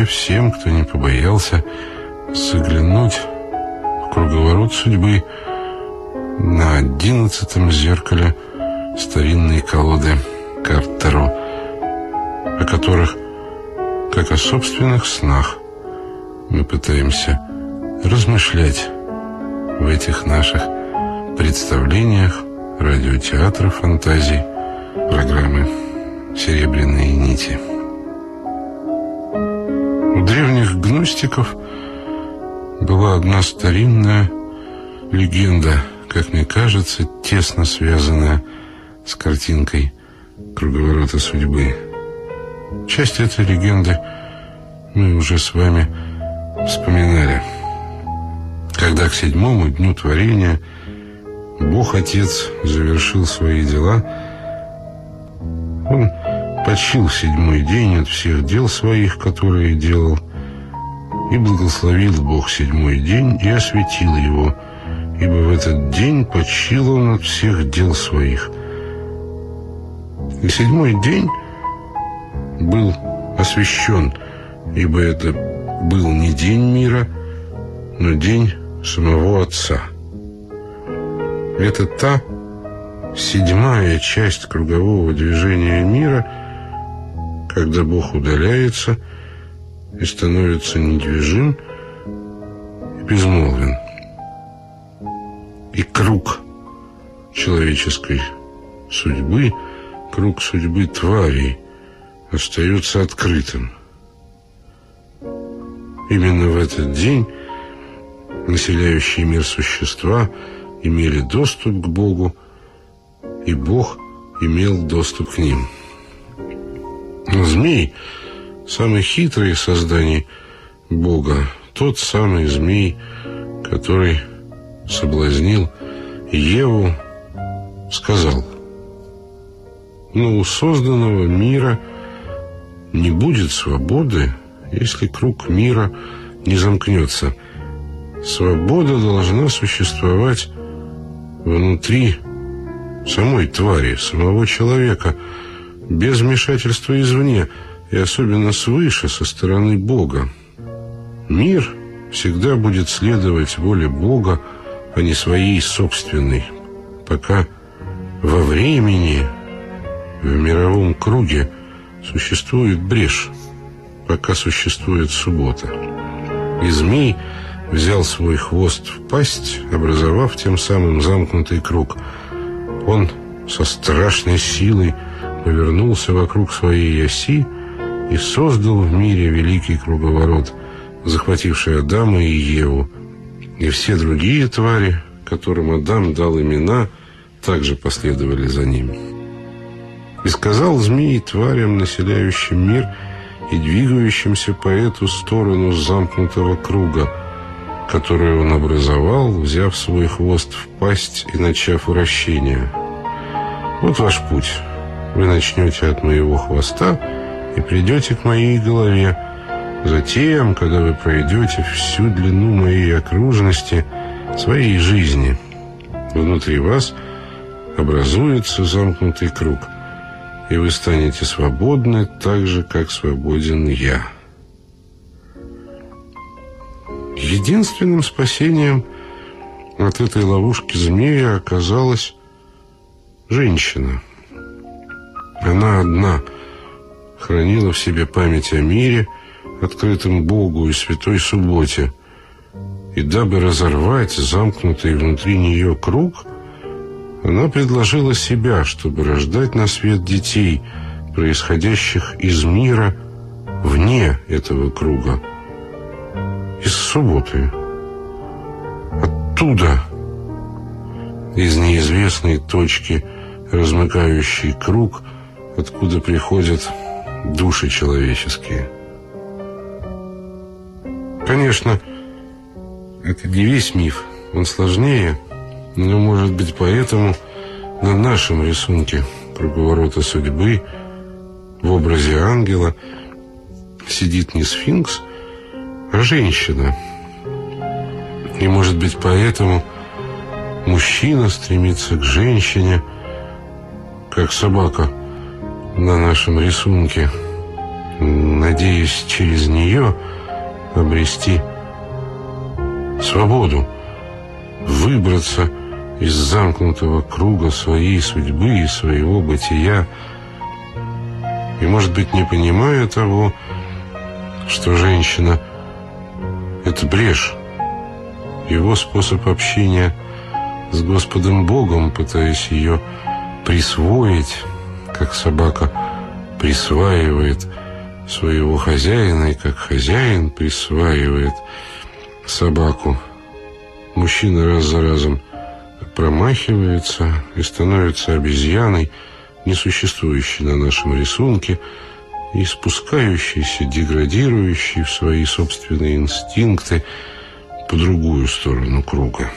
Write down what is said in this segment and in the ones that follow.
ночи всем, кто не побоялся заглянуть в круговорот судьбы на одиннадцатом зеркале старинной колоды Картеру, о которых, как о собственных снах, мы пытаемся размышлять в этих наших представлениях радиотеатра фантазий программы «Серебряные нити». Древних гностиков была одна старинная легенда, как мне кажется, тесно связанная с картинкой круговорота судьбы. Часть этой легенды мы уже с вами вспоминали. Когда к седьмому дню творения Бог Отец завершил свои дела, Он почил седьмой день от всех дел своих, которые делал, и благословил Бог седьмой день и осветил его, ибо в этот день почил он от всех дел своих. И седьмой день был освящен, ибо это был не день мира, но день самого Отца. Это та седьмая часть кругового движения мира, когда Бог удаляется и становится недвижим и безмолвен. И круг человеческой судьбы, круг судьбы тварей остается открытым. Именно в этот день населяющие мир существа имели доступ к Богу, и Бог имел доступ к ним. Но змей, самый хитрый из Бога, тот самый змей, который соблазнил Еву, сказал, «Но у созданного мира не будет свободы, если круг мира не замкнется». Свобода должна существовать внутри самой твари, самого человека, без вмешательства извне и особенно свыше, со стороны Бога. Мир всегда будет следовать воле Бога, а не своей собственной, пока во времени, в мировом круге существует брешь, пока существует суббота. И змей – взял свой хвост в пасть, образовав тем самым замкнутый круг. Он со страшной силой повернулся вокруг своей оси и создал в мире великий круговорот, захвативший Адама и Еву. И все другие твари, которым Адам дал имена, также последовали за ним. И сказал змей тварям, населяющим мир и двигающимся по эту сторону замкнутого круга – которую он образовал, взяв свой хвост в пасть и начав вращение. Вот ваш путь. Вы начнете от моего хвоста и придете к моей голове. Затем, когда вы пройдете всю длину моей окружности, своей жизни, внутри вас образуется замкнутый круг, и вы станете свободны так же, как свободен я». Единственным спасением от этой ловушки змея оказалась женщина. Она одна хранила в себе память о мире, открытом Богу и святой субботе. И дабы разорвать замкнутый внутри нее круг, она предложила себя, чтобы рождать на свет детей, происходящих из мира вне этого круга из субботы. Оттуда, из неизвестной точки, размыкающий круг, откуда приходят души человеческие. Конечно, это не весь миф, он сложнее, но, может быть, поэтому на нашем рисунке круговорота судьбы в образе ангела сидит не сфинкс, женщина. И, может быть, поэтому мужчина стремится к женщине, как собака на нашем рисунке. На надеясь через нее обрести свободу, выбраться из замкнутого круга своей судьбы и своего бытия, и, может быть, не понимая того, что женщина — это брешь, его способ общения с Господом Богом, пытаясь ее присвоить, как собака присваивает своего хозяина, и как хозяин присваивает собаку. Мужчина раз за разом промахивается и становится обезьяной, несуществующей на нашем рисунке, и спускающейся, деградирующей в свои собственные инстинкты по другую сторону круга.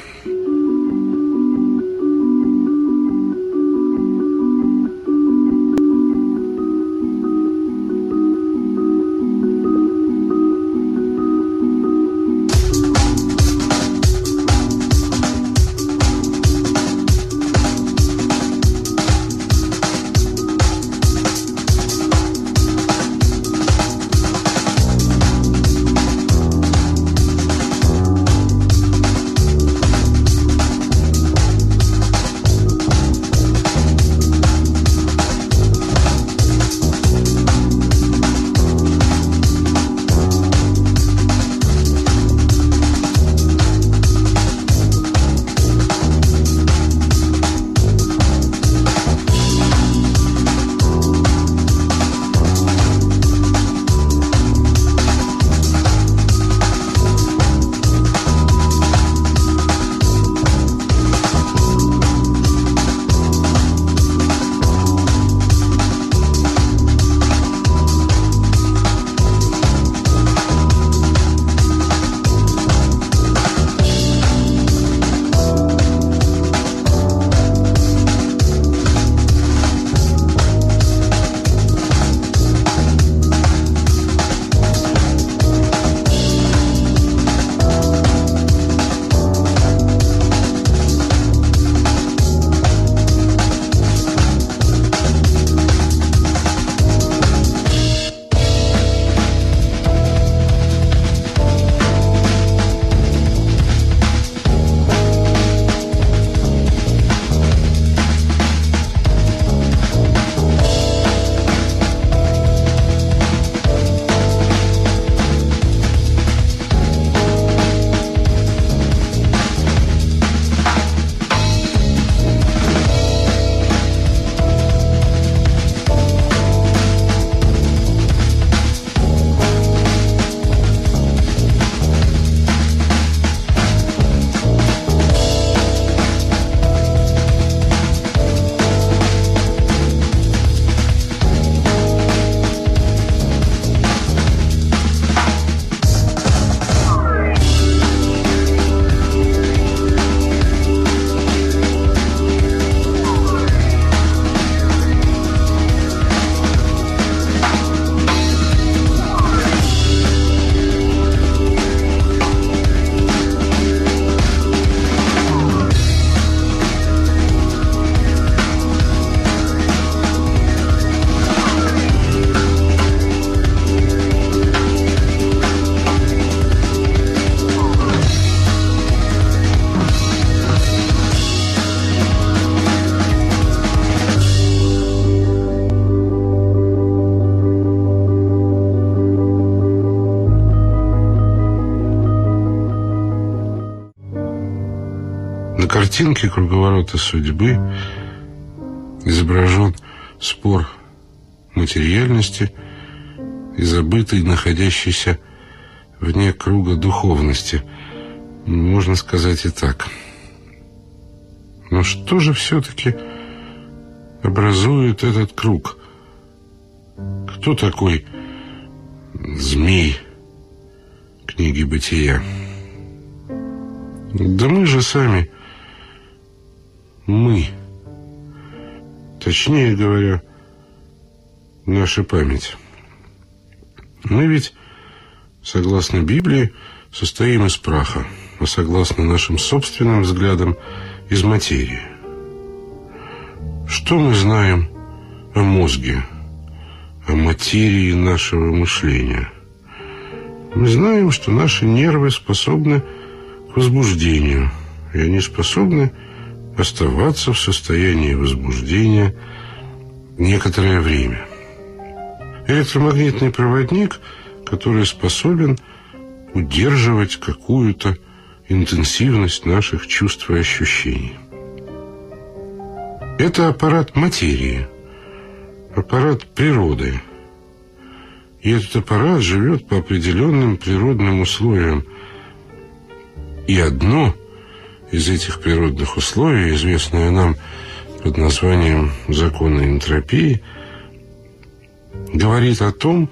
Картинке круговорота судьбы изображен спор материальности и забытый, находящийся вне круга духовности. Можно сказать и так. Но что же все-таки образует этот круг? Кто такой змей книги «Бытия»? Да мы же сами мы. Точнее говоря, наша память. Мы ведь, согласно Библии, состоим из праха, а согласно нашим собственным взглядам, из материи. Что мы знаем о мозге, о материи нашего мышления. Мы знаем, что наши нервы способны к возбуждению, и они способны оставаться в состоянии возбуждения некоторое время. Электромагнитный проводник, который способен удерживать какую-то интенсивность наших чувств и ощущений. Это аппарат материи, аппарат природы. И этот аппарат живет по определенным природным условиям. И одно из этих природных условий, известное нам под названием закона энтропии, говорит о том,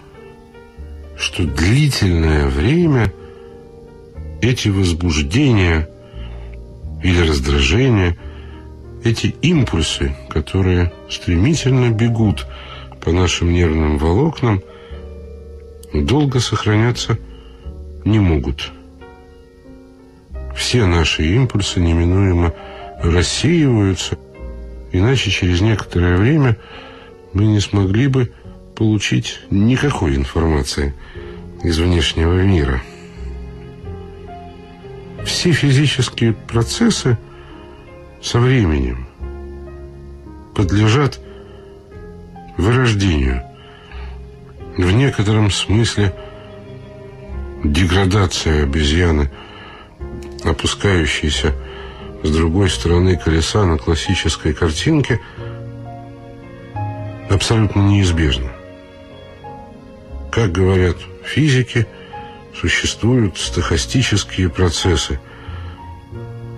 что длительное время эти возбуждения или раздражения, эти импульсы, которые стремительно бегут по нашим нервным волокнам, долго сохраняться не могут. Все наши импульсы неминуемо рассеиваются, иначе через некоторое время мы не смогли бы получить никакой информации из внешнего мира. Все физические процессы со временем подлежат вырождению. В некотором смысле деградация обезьяны, опускающейся с другой стороны колеса на классической картинке, абсолютно неизбежна. Как говорят физики, существуют стохастические процессы.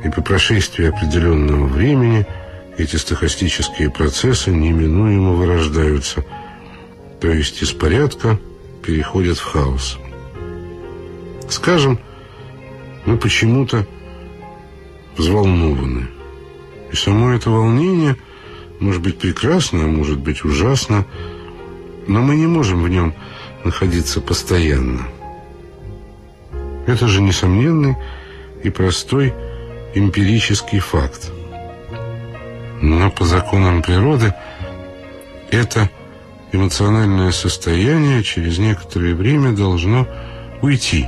И по прошествии определенного времени эти стохастические процессы неминуемо вырождаются, то есть из порядка переходят в хаос. Скажем, мы почему-то взволнованы. И само это волнение может быть прекрасно, может быть ужасно, но мы не можем в нем находиться постоянно. Это же несомненный и простой эмпирический факт. Но по законам природы это эмоциональное состояние через некоторое время должно уйти.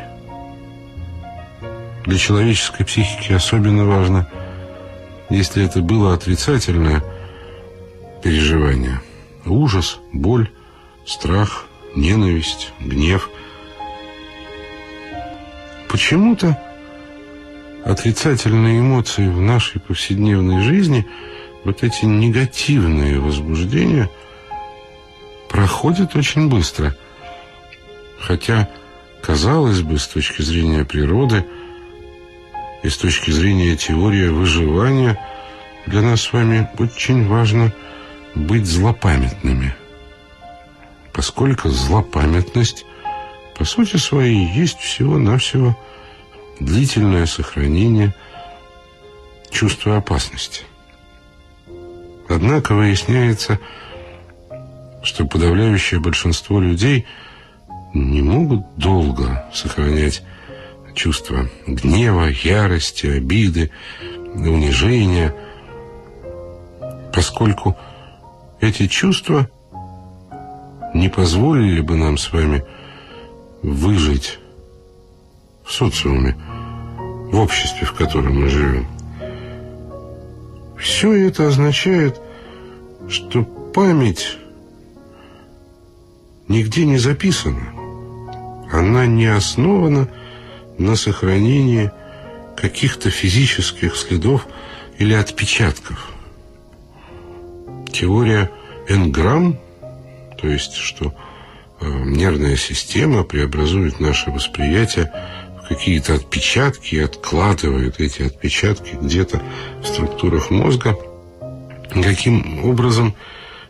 Для человеческой психики особенно важно, если это было отрицательное переживание, ужас, боль, страх – ненависть, гнев. Почему-то отрицательные эмоции в нашей повседневной жизни, вот эти негативные возбуждения, проходят очень быстро. Хотя, казалось бы, с точки зрения природы и с точки зрения теории выживания, для нас с вами очень важно быть злопамятными – поскольку злопамятность по сути своей есть всего-навсего длительное сохранение чувства опасности. Однако выясняется, что подавляющее большинство людей не могут долго сохранять чувство гнева, ярости, обиды, унижения, поскольку эти чувства не позволили бы нам с вами выжить в социуме, в обществе, в котором мы живем. Все это означает, что память нигде не записана. Она не основана на сохранении каких-то физических следов или отпечатков. Теория Энграмм то есть что э, нервная система преобразует наше восприятие в какие-то отпечатки и откладывает эти отпечатки где-то в структурах мозга. Каким образом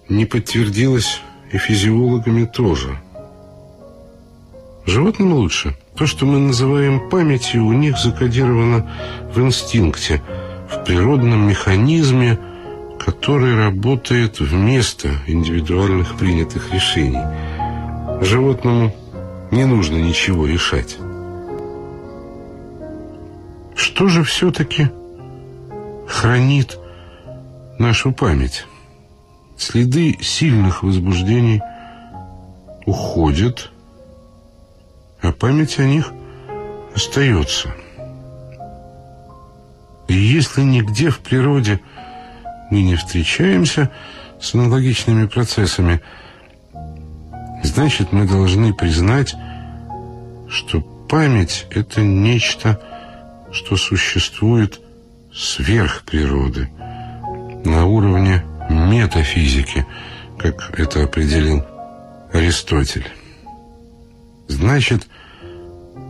не подтвердилось и физиологами тоже. Животным лучше. То, что мы называем памятью, у них закодировано в инстинкте, в природном механизме – который работает вместо индивидуальных принятых решений. Животному не нужно ничего решать. Что же все-таки хранит нашу память? Следы сильных возбуждений уходят, а память о них остается. И если нигде в природе мы не встречаемся с аналогичными процессами, значит, мы должны признать, что память — это нечто, что существует сверх природы, на уровне метафизики, как это определил Аристотель. Значит,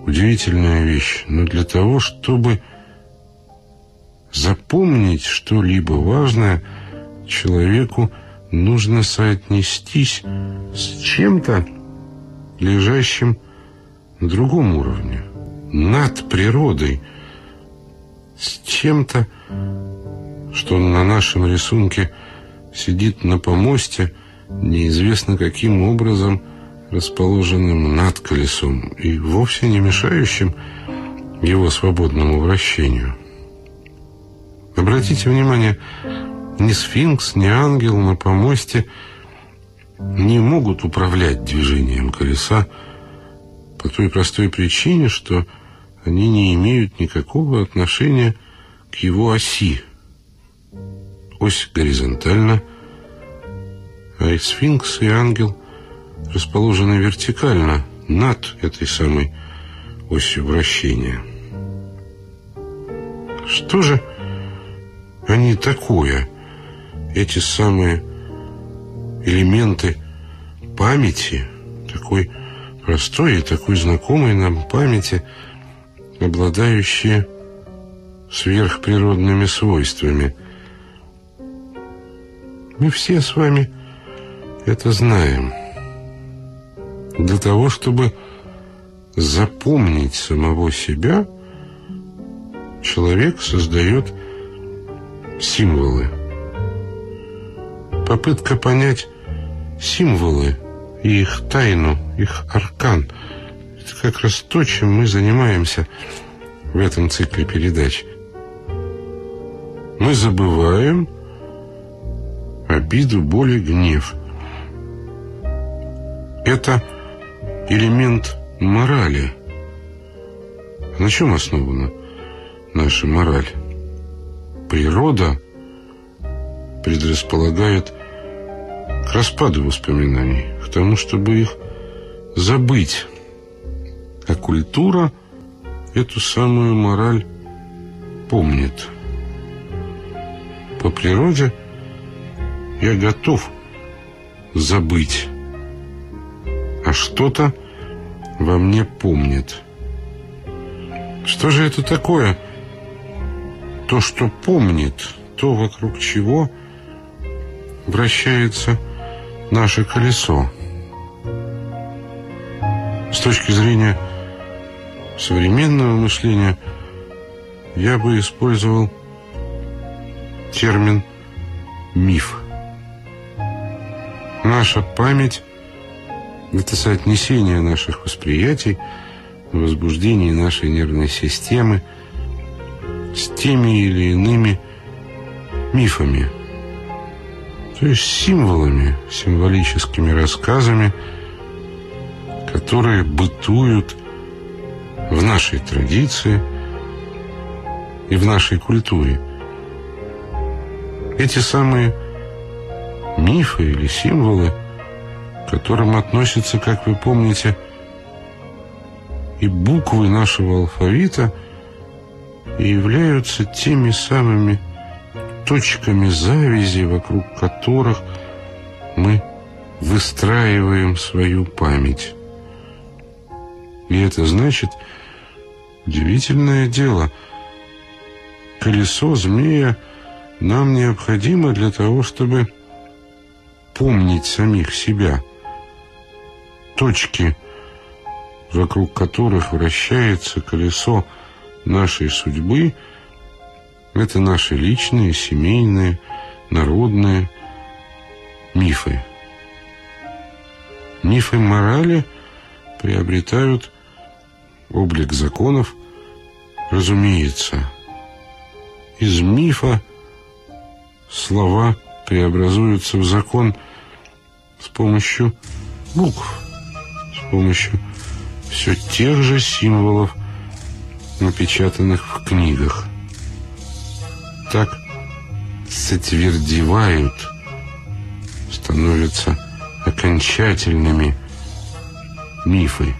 удивительная вещь, но для того, чтобы запомнить что-либо важное, человеку нужно соотнестись с чем-то, лежащим на другом уровне, над природой, с чем-то, что на нашем рисунке сидит на помосте, неизвестно каким образом расположенным над колесом и вовсе не мешающим его свободному вращению. Обратите внимание, ни сфинкс, ни ангел на помосте не могут управлять движением колеса по той простой причине, что они не имеют никакого отношения к его оси. Ось горизонтальна, а и сфинкс, и ангел расположены вертикально над этой самой осью вращения. Что же они такое, эти самые элементы памяти, такой простой и такой знакомой нам памяти, обладающие сверхприродными свойствами. Мы все с вами это знаем. Для того, чтобы запомнить самого себя, человек создает символы. Попытка понять символы и их тайну, их аркан – это как раз то, чем мы занимаемся в этом цикле передач. Мы забываем обиду, боль и гнев. Это элемент морали. На чем основана наша мораль? природа предрасполагает к распаду воспоминаний, к тому, чтобы их забыть. А культура эту самую мораль помнит. По природе я готов забыть, что-то во мне помнит. Что же это такое – то, что помнит, то, вокруг чего вращается наше колесо. С точки зрения современного мышления я бы использовал термин «миф». Наша память – это соотнесение наших восприятий, возбуждений нашей нервной системы – с теми или иными мифами, то есть символами, символическими рассказами, которые бытуют в нашей традиции и в нашей культуре. Эти самые мифы или символы, которым относятся, как вы помните, и буквы нашего алфавита – и являются теми самыми точками завязи, вокруг которых мы выстраиваем свою память. И это значит удивительное дело. Колесо змея нам необходимо для того, чтобы помнить самих себя. Точки, вокруг которых вращается колесо нашей судьбы – это наши личные, семейные, народные мифы. Мифы морали приобретают облик законов, разумеется. Из мифа слова преобразуются в закон с помощью букв, помощью все тех же символов, напечатанных в книгах. Так сотвердевают, становятся окончательными мифы.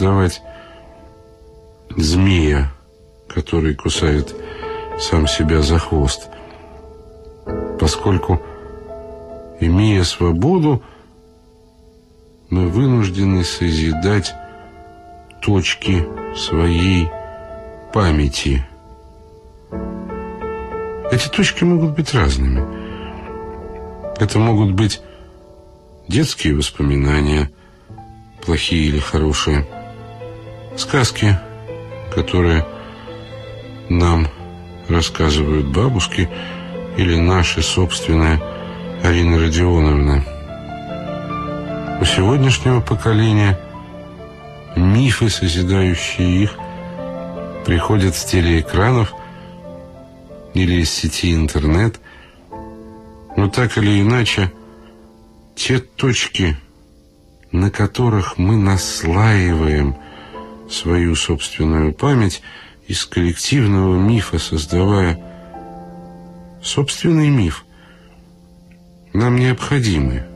Создавать змея, который кусает сам себя за хвост. Поскольку, имея свободу, мы вынуждены созидать точки своей памяти. Эти точки могут быть разными. Это могут быть детские воспоминания, плохие или хорошие, сказки, которые нам рассказывают бабушки или наши собственные Арина Родионовна. У сегодняшнего поколения мифы, созидающие их, приходят с телеэкранов или из сети интернет. Но так или иначе, те точки, на которых мы наслаиваем свою собственную память из коллективного мифа, создавая собственный миф, нам необходимы.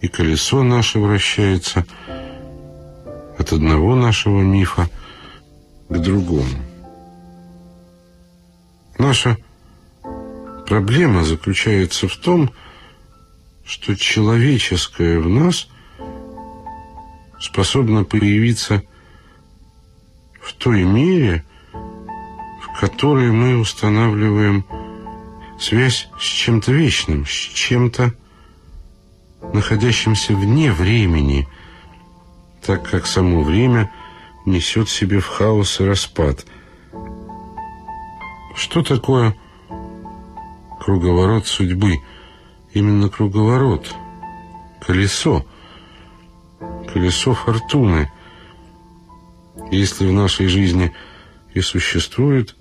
И колесо наше вращается от одного нашего мифа к другому. Наша проблема заключается в том, что человеческое в нас способно появиться в той мере, в которой мы устанавливаем связь с чем-то вечным, с чем-то, находящимся вне времени, так как само время несет в себе в хаос и распад. Что такое круговорот судьбы? Именно круговорот, колесо, колесо фортуны. Если в нашей жизни и существует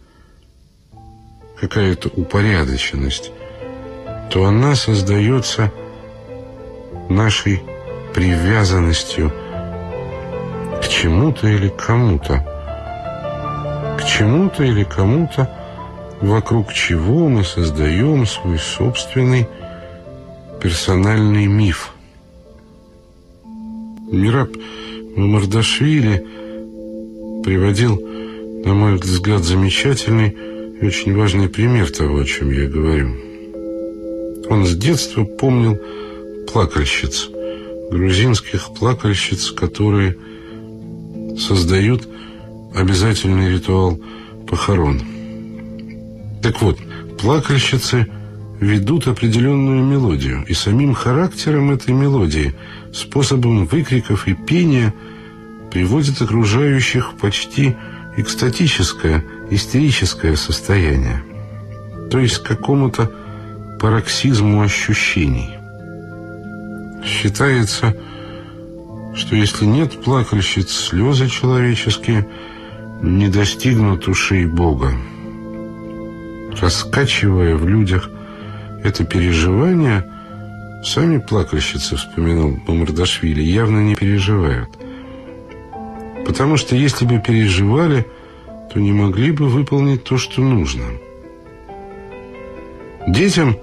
какая-то упорядоченность, то она создается нашей привязанностью к чему-то или кому-то. К чему-то или кому-то, вокруг чего мы создаем свой собственный персональный миф. Мираб Мамардашвили приводил, на мой взгляд, замечательный и очень важный пример того, о чем я говорю. Он с детства помнил плакальщиц, грузинских плакальщиц, которые создают обязательный ритуал похорон. Так вот, плакальщицы ведут определенную мелодию, и самим характером этой мелодии, способом выкриков и пения приводит окружающих в почти экстатическое, истерическое состояние, то есть к какому-то пароксизму ощущений. Считается, что если нет плакальщиц, слезы человеческие не достигнут ушей Бога. Раскачивая в людях это переживание, сами плакальщицы, вспоминал Мамардашвили, явно не переживают. Потому что если бы переживали, то не могли бы выполнить то, что нужно. Детям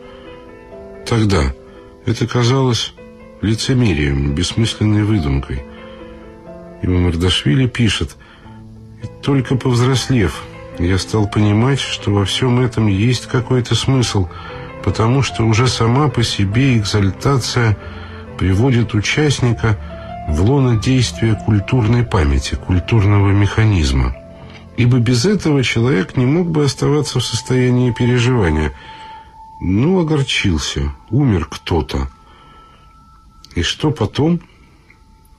тогда это казалось лицемерием, бессмысленной выдумкой. И Мамардашвили пишет, «И только повзрослев, я стал понимать, что во всем этом есть какой-то смысл, потому что уже сама по себе экзальтация приводит участника в лоно действия культурной памяти, культурного механизма. Ибо без этого человек не мог бы оставаться в состоянии переживания. Ну, огорчился, умер кто-то. И что потом?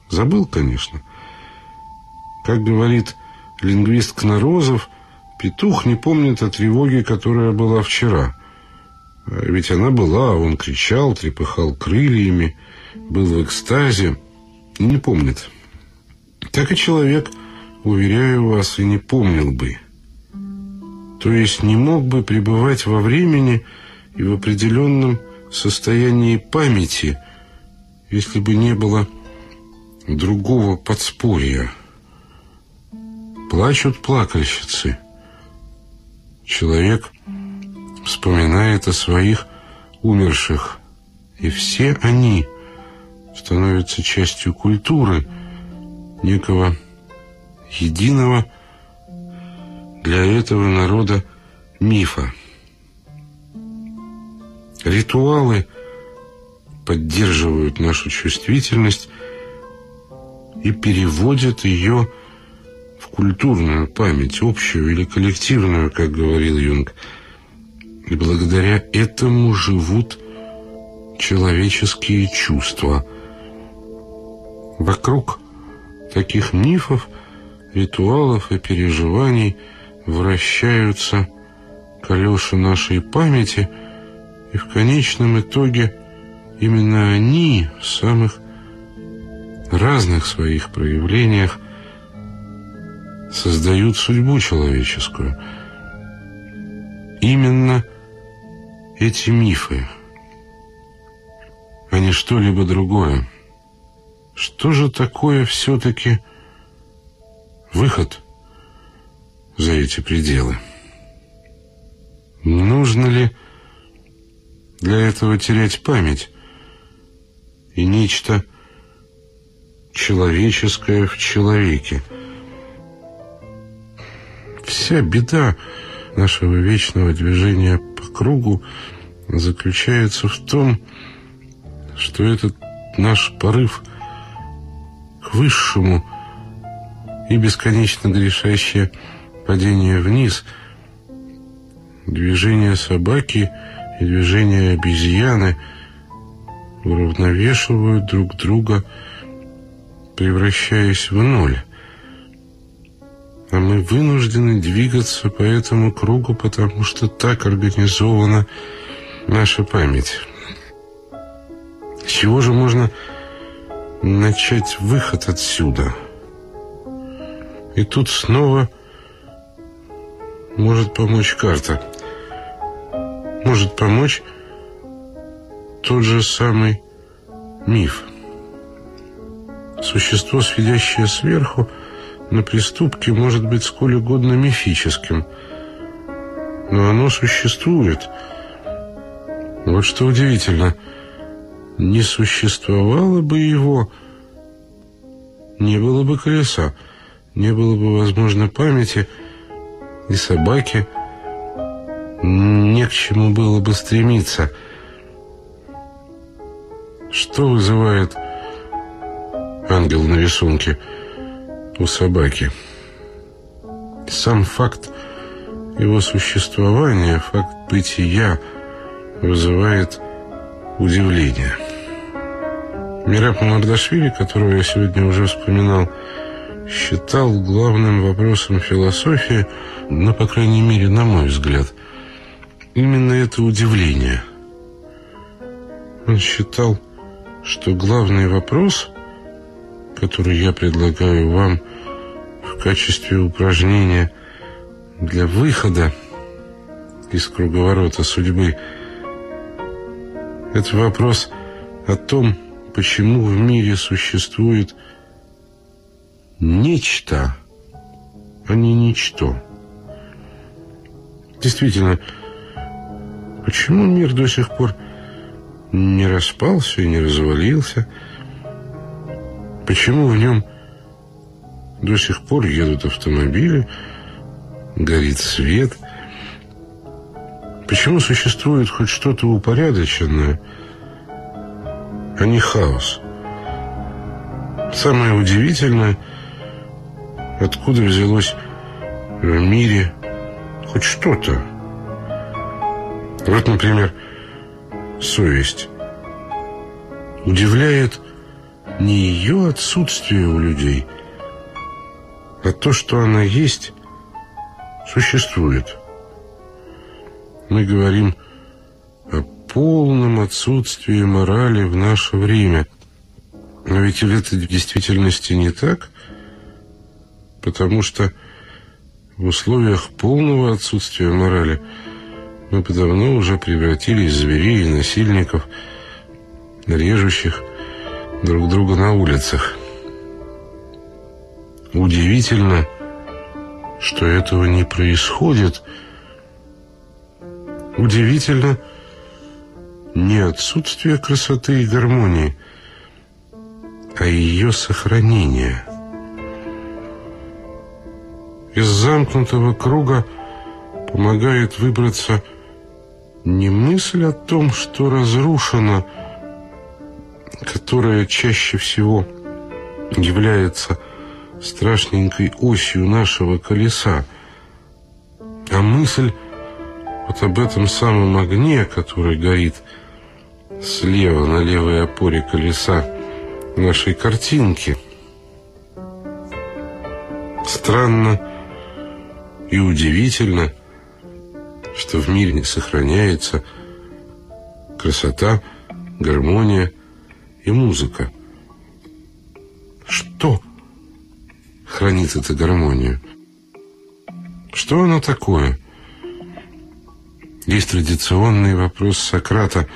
Забыл, конечно. Как говорит лингвист Кнорозов, петух не помнит о тревоге, которая была вчера. А ведь она была, он кричал, трепыхал крыльями, был в экстазе и не помнит. Так и человек, уверяю вас, и не помнил бы. То есть не мог бы пребывать во времени и в определенном состоянии памяти – если бы не было другого подспорья. Плачут плакальщицы. Человек вспоминает о своих умерших, и все они становится частью культуры, некого единого для этого народа мифа. Ритуалы поддерживают нашу чувствительность и переводят ее в культурную память, общую или коллективную, как говорил Юнг. И благодаря этому живут человеческие чувства. Вокруг таких мифов, ритуалов и переживаний вращаются колеса нашей памяти – и в конечном итоге именно они в самых разных своих проявлениях создают судьбу человеческую. Именно эти мифы, а не что-либо другое. Что же такое все-таки выход за эти пределы? Нужно ли для этого терять память и нечто человеческое в человеке. Вся беда нашего вечного движения по кругу заключается в том, что этот наш порыв к высшему и бесконечно грешащее падение вниз, движение собаки — и движения обезьяны уравновешивают друг друга, превращаясь в ноль. А мы вынуждены двигаться по этому кругу, потому что так организована наша память. С чего же можно начать выход отсюда? И тут снова может помочь карта – может помочь тот же самый миф. Существо, сведящее сверху на преступке, может быть сколь угодно мифическим, но оно существует. Вот что удивительно, не существовало бы его, не было бы колеса, не было бы, возможно, памяти и собаки, не к чему было бы стремиться. Что вызывает ангел на рисунке у собаки? Сам факт его существования, факт бытия вызывает удивление. Мираб Мардашвили, которого я сегодня уже вспоминал, считал главным вопросом философии, ну, по крайней мере, на мой взгляд – именно это удивление. Он считал, что главный вопрос, который я предлагаю вам в качестве упражнения для выхода из круговорота судьбы, это вопрос о том, почему в мире существует нечто, а не ничто. Действительно, Почему мир до сих пор не распался и не развалился? Почему в нем до сих пор едут автомобили, горит свет? Почему существует хоть что-то упорядоченное, а не хаос? Самое удивительное, откуда взялось в мире хоть что-то, вот, например, совесть. Удивляет не ее отсутствие у людей, а то, что она есть, существует. Мы говорим о полном отсутствии морали в наше время. Но ведь это в действительности не так, потому что в условиях полного отсутствия морали – мы подавно уже превратились в зверей и насильников, режущих друг друга на улицах. Удивительно, что этого не происходит. Удивительно не отсутствие красоты и гармонии, а ее сохранение. Из замкнутого круга помогает выбраться не мысль о том, что разрушено, которая чаще всего является страшненькой осью нашего колеса, а мысль вот об этом самом огне, который горит слева на левой опоре колеса нашей картинки. Странно и удивительно, что в мире сохраняется красота, гармония и музыка. Что хранит эту гармонию? Что оно такое? Есть традиционный вопрос Сократа,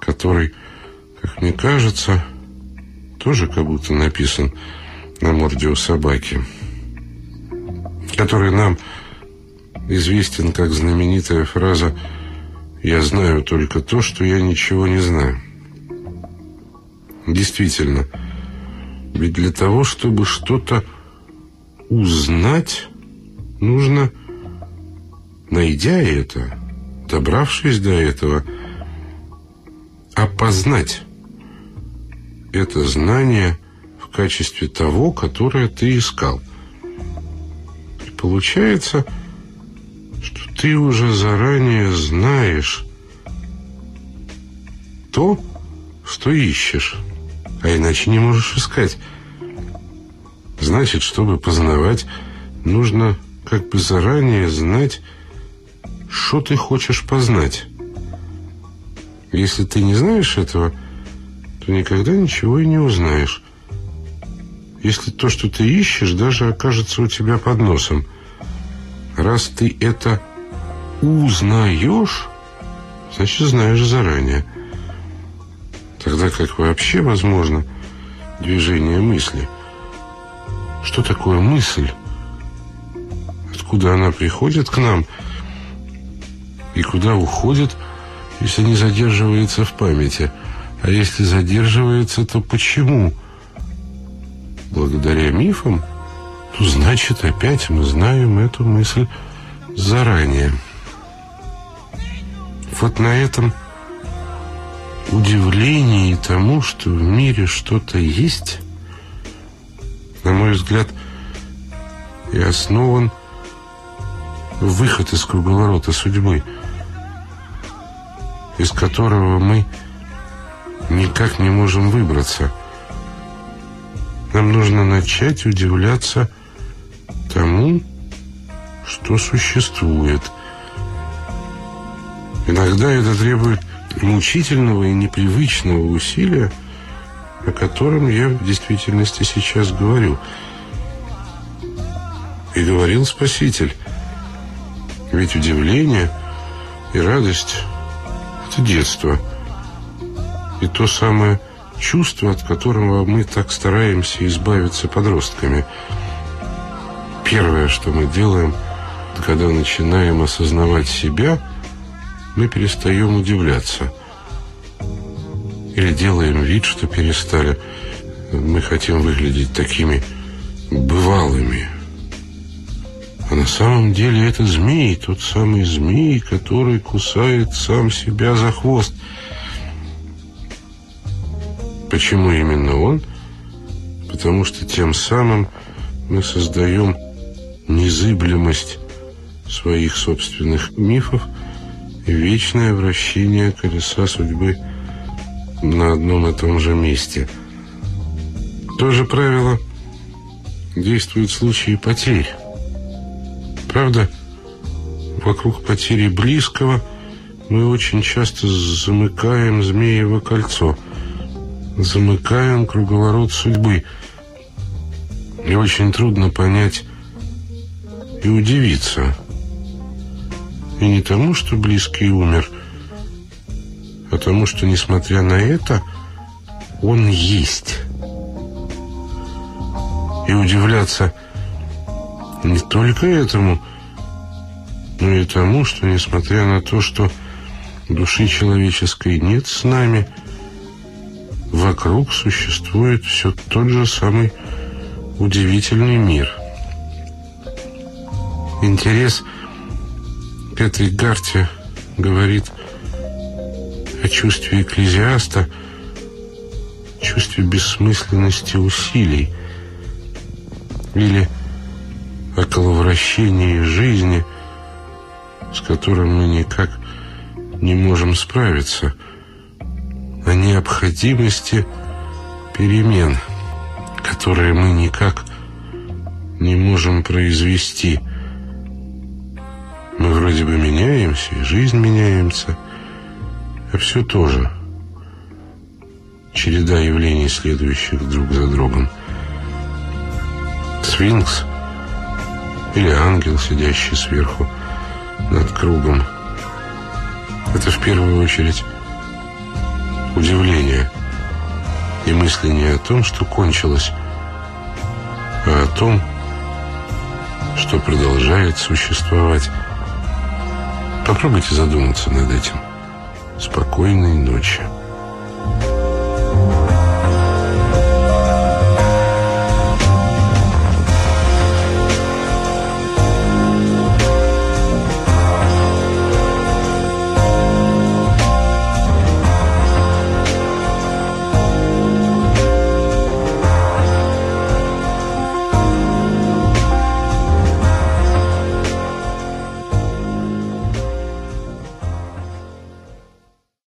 который, как мне кажется, тоже как будто написан на морде у собаки, который нам известен как знаменитая фраза «Я знаю только то, что я ничего не знаю». Действительно, ведь для того, чтобы что-то узнать, нужно, найдя это, добравшись до этого, опознать это знание в качестве того, которое ты искал. И получается, что ты уже заранее знаешь то, что ищешь, а иначе не можешь искать. Значит, чтобы познавать, нужно как бы заранее знать, что ты хочешь познать. Если ты не знаешь этого, то никогда ничего и не узнаешь. Если то, что ты ищешь, даже окажется у тебя под носом. Раз ты это узнаешь, значит, знаешь заранее. Тогда как вообще возможно движение мысли? Что такое мысль? Откуда она приходит к нам? И куда уходит, если не задерживается в памяти? А если задерживается, то почему? Благодаря мифам? Ну, значит, опять мы знаем эту мысль заранее. Вот на этом удивлении тому, что в мире что-то есть, на мой взгляд, и основан выход из круговорота судьбы, из которого мы никак не можем выбраться. Нам нужно начать удивляться тому, что существует. Иногда это требует мучительного и непривычного усилия, о котором я в действительности сейчас говорю. И говорил Спаситель. Ведь удивление и радость – это детство – и то самое чувство, от которого мы так стараемся избавиться подростками. Первое, что мы делаем, когда начинаем осознавать себя, мы перестаем удивляться. Или делаем вид, что перестали. Мы хотим выглядеть такими бывалыми. А на самом деле это змей, тот самый змей, который кусает сам себя за хвост – Почему именно он? Потому что тем самым мы создаем незыблемость своих собственных мифов вечное вращение колеса судьбы на одном и том же месте. То же правило действует в случае потерь. Правда, вокруг потери близкого мы очень часто замыкаем змеево кольцо – замыкаем круговорот судьбы. И очень трудно понять и удивиться. И не тому, что близкий умер, а тому, что, несмотря на это, он есть. И удивляться не только этому, но и тому, что, несмотря на то, что души человеческой нет с нами – вокруг существует все тот же самый удивительный мир. Интерес к этой гарте говорит о чувстве экклезиаста, чувстве бессмысленности усилий или о коловращении жизни, с которым мы никак не можем справиться, о необходимости перемен, которые мы никак не можем произвести. Мы вроде бы меняемся, жизнь меняется, а все тоже. Череда явлений, следующих друг за другом. Сфинкс или ангел, сидящий сверху над кругом. Это в первую очередь удивление и мысли не о том, что кончилось, а о том, что продолжает существовать. Попробуйте задуматься над этим. Спокойной ночи.